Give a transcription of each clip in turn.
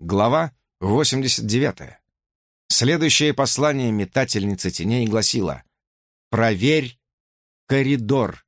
Глава 89. Следующее послание метательницы теней гласило «Проверь коридор.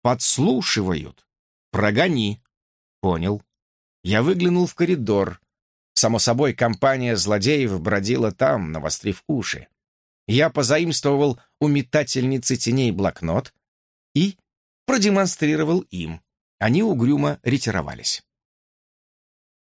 Подслушивают. Прогони». Понял. Я выглянул в коридор. Само собой, компания злодеев бродила там, навострив уши. Я позаимствовал у метательницы теней блокнот и продемонстрировал им. Они угрюмо ретировались.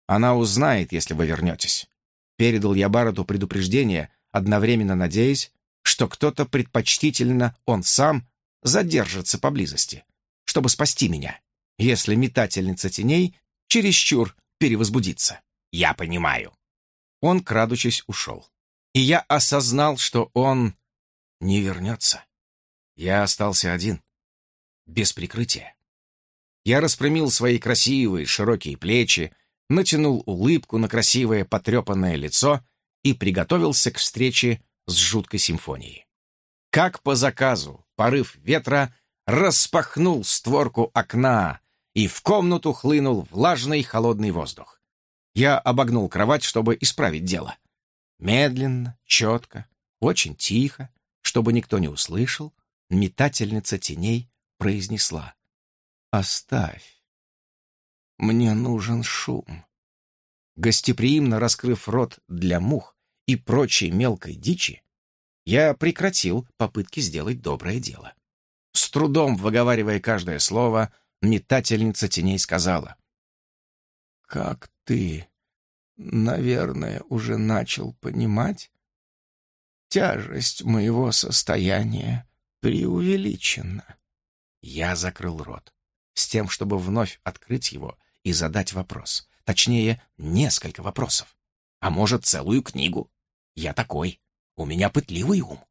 «Она узнает, если вы вернетесь». Передал я Баррету предупреждение, одновременно надеясь, что кто-то предпочтительно, он сам, задержится поблизости, чтобы спасти меня, если метательница теней чересчур перевозбудится. Я понимаю. Он, крадучись, ушел. И я осознал, что он не вернется. Я остался один, без прикрытия. Я распрямил свои красивые широкие плечи, натянул улыбку на красивое потрепанное лицо и приготовился к встрече с жуткой симфонией. Как по заказу, порыв ветра распахнул створку окна, и в комнату хлынул влажный холодный воздух. Я обогнул кровать, чтобы исправить дело. Медленно, четко, очень тихо, чтобы никто не услышал, метательница теней произнесла «Оставь, мне нужен шум». Гостеприимно раскрыв рот для мух и прочей мелкой дичи, я прекратил попытки сделать доброе дело. С трудом выговаривая каждое слово, метательница теней сказала. «Как ты, наверное, уже начал понимать, тяжесть моего состояния преувеличена». Я закрыл рот, с тем, чтобы вновь открыть его и задать вопрос. Точнее, несколько вопросов. А может, целую книгу. Я такой. У меня пытливый ум.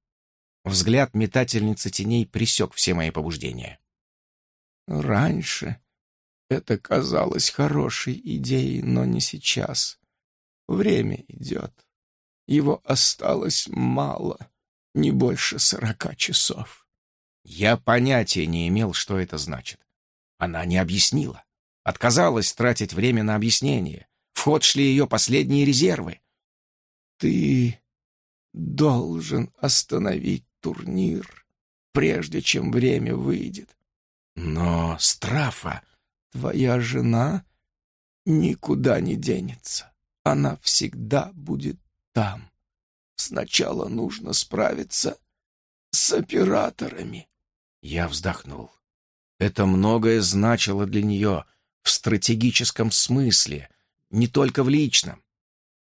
Взгляд метательницы теней пресек все мои побуждения. Раньше это казалось хорошей идеей, но не сейчас. Время идет. Его осталось мало, не больше сорока часов. Я понятия не имел, что это значит. Она не объяснила. Отказалась тратить время на объяснение. В ход шли ее последние резервы. «Ты должен остановить турнир, прежде чем время выйдет. Но, Страфа, твоя жена никуда не денется. Она всегда будет там. Сначала нужно справиться с операторами. Я вздохнул. Это многое значило для нее в стратегическом смысле, не только в личном.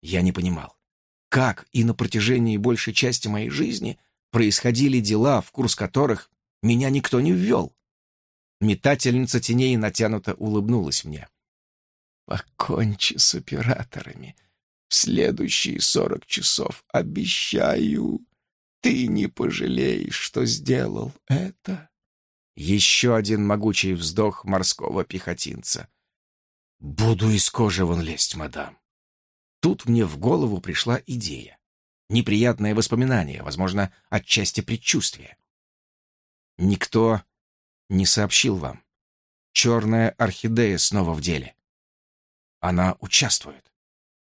Я не понимал, как и на протяжении большей части моей жизни происходили дела, в курс которых меня никто не ввел. Метательница теней натянуто улыбнулась мне. «Покончи с операторами. В следующие сорок часов, обещаю, ты не пожалеешь, что сделал это». Еще один могучий вздох морского пехотинца. «Буду из кожи вон лезть, мадам». Тут мне в голову пришла идея. Неприятное воспоминание, возможно, отчасти предчувствие. Никто не сообщил вам. Черная орхидея снова в деле. Она участвует.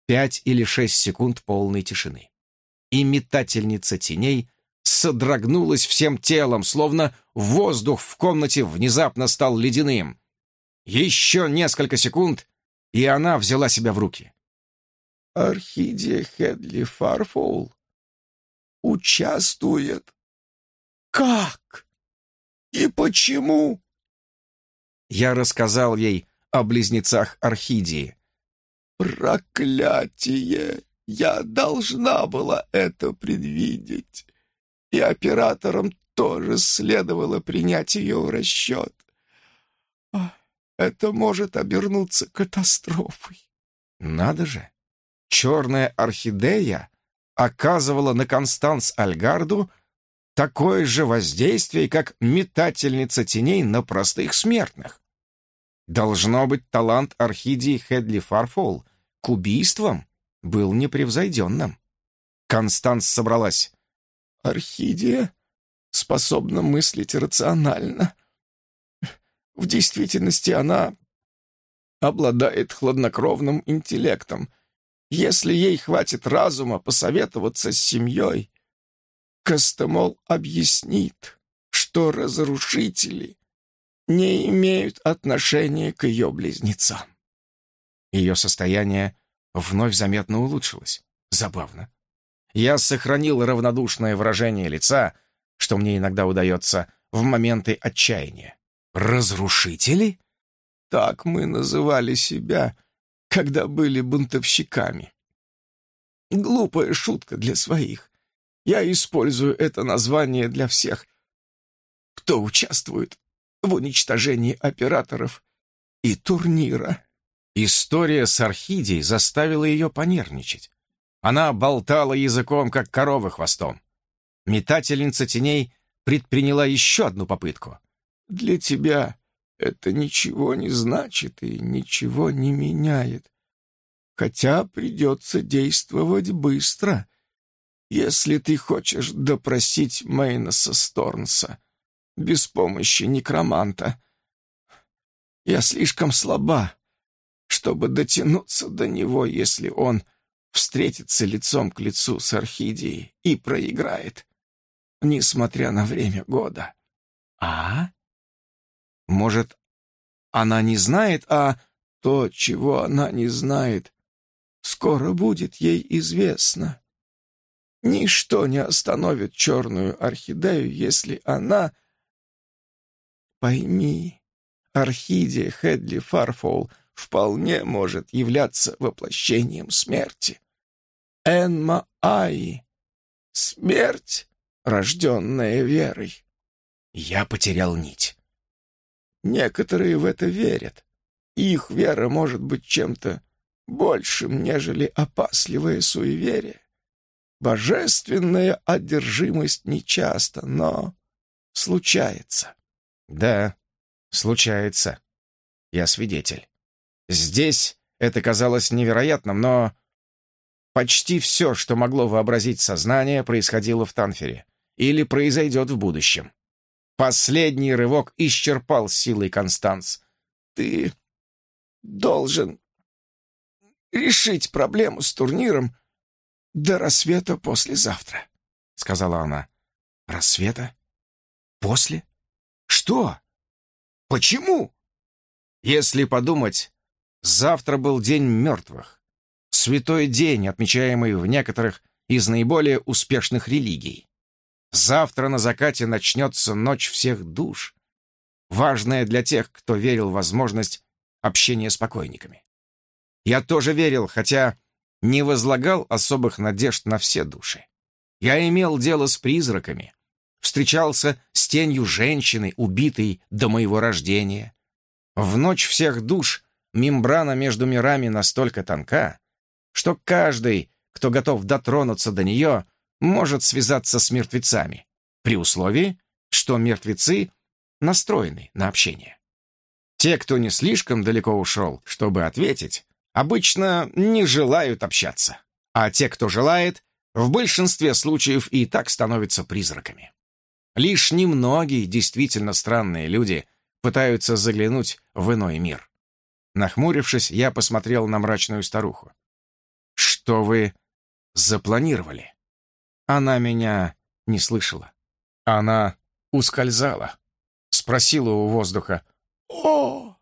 Пять или шесть секунд полной тишины. И метательница теней содрогнулась всем телом, словно воздух в комнате внезапно стал ледяным. Еще несколько секунд, и она взяла себя в руки. «Орхидея Хедли Фарфоул участвует. Как?» И почему?» Я рассказал ей о близнецах Орхидии. «Проклятие! Я должна была это предвидеть. И операторам тоже следовало принять ее в расчет. Это может обернуться катастрофой». «Надо же! Черная орхидея оказывала на Констанс Альгарду такое же воздействие, как метательница теней на простых смертных. Должно быть, талант орхидеи Хедли Фарфол к убийствам был непревзойденным. Констанс собралась. «Орхидея способна мыслить рационально. В действительности она обладает хладнокровным интеллектом Если ей хватит разума посоветоваться с семьей, Костомол объяснит, что разрушители не имеют отношения к ее близнецам. Ее состояние вновь заметно улучшилось. Забавно. Я сохранил равнодушное выражение лица, что мне иногда удается в моменты отчаяния. «Разрушители?» Так мы называли себя, когда были бунтовщиками. Глупая шутка для своих. Я использую это название для всех, кто участвует в уничтожении операторов и турнира. История с Архидией заставила ее понервничать. Она болтала языком, как корова хвостом. Метательница теней предприняла еще одну попытку. «Для тебя это ничего не значит и ничего не меняет. Хотя придется действовать быстро, если ты хочешь допросить Мейнаса Сторнса без помощи некроманта. Я слишком слаба, чтобы дотянуться до него, если он встретится лицом к лицу с Орхидией и проиграет, несмотря на время года. А? Может, она не знает, а то, чего она не знает, скоро будет ей известно. Ничто не остановит черную орхидею, если она... Пойми, орхидея Хедли Фарфол вполне может являться воплощением смерти. Энма Аи — смерть, рожденная верой. Я потерял нить. Некоторые в это верят. Их вера может быть чем-то большим, нежели опасливое суеверие. Божественная одержимость нечасто, но случается. Да, случается. Я свидетель. Здесь это казалось невероятным, но почти все, что могло вообразить сознание, происходило в Танфере или произойдет в будущем. Последний рывок исчерпал силой Констанс. «Ты должен решить проблему с турниром до рассвета послезавтра», — сказала она. «Рассвета? После? Что? Почему?» Если подумать, завтра был День мертвых. Святой день, отмечаемый в некоторых из наиболее успешных религий. Завтра на закате начнется ночь всех душ, важная для тех, кто верил в возможность общения с покойниками. Я тоже верил, хотя не возлагал особых надежд на все души. Я имел дело с призраками, встречался с тенью женщины, убитой до моего рождения. В ночь всех душ мембрана между мирами настолько тонка, что каждый, кто готов дотронуться до нее, может связаться с мертвецами, при условии, что мертвецы настроены на общение. Те, кто не слишком далеко ушел, чтобы ответить, обычно не желают общаться, а те, кто желает, в большинстве случаев и так становятся призраками. Лишь немногие действительно странные люди пытаются заглянуть в иной мир. Нахмурившись, я посмотрел на мрачную старуху. «Что вы запланировали?» Она меня не слышала. Она ускользала. Спросила у воздуха. «О,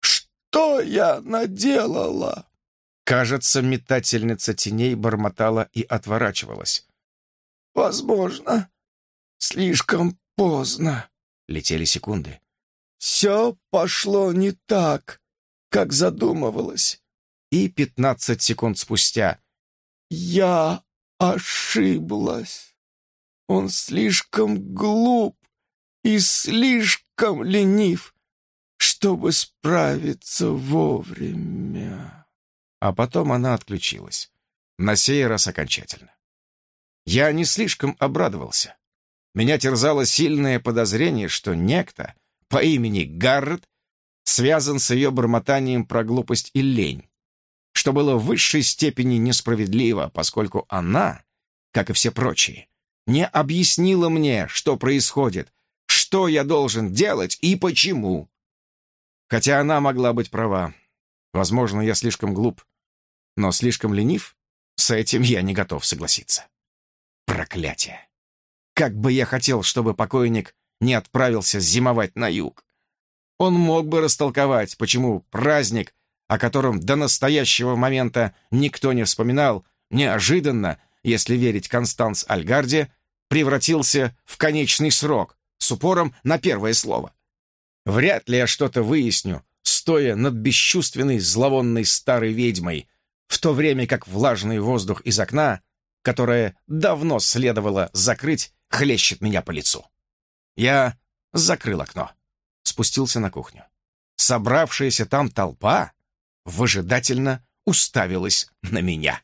что я наделала?» Кажется, метательница теней бормотала и отворачивалась. «Возможно, слишком поздно», — летели секунды. «Все пошло не так, как задумывалось». И пятнадцать секунд спустя. «Я ошиблась. Он слишком глуп и слишком ленив, чтобы справиться вовремя. А потом она отключилась. На сей раз окончательно. Я не слишком обрадовался. Меня терзало сильное подозрение, что некто по имени Гаррет связан с ее бормотанием про глупость и лень что было в высшей степени несправедливо, поскольку она, как и все прочие, не объяснила мне, что происходит, что я должен делать и почему. Хотя она могла быть права. Возможно, я слишком глуп. но слишком ленив. С этим я не готов согласиться. Проклятие! Как бы я хотел, чтобы покойник не отправился зимовать на юг. Он мог бы растолковать, почему праздник, о котором до настоящего момента никто не вспоминал, неожиданно, если верить Констанс Альгарде, превратился в конечный срок с упором на первое слово. Вряд ли я что-то выясню, стоя над бесчувственной зловонной старой ведьмой, в то время как влажный воздух из окна, которое давно следовало закрыть, хлещет меня по лицу. Я закрыл окно, спустился на кухню. Собравшаяся там толпа выжидательно уставилась на меня.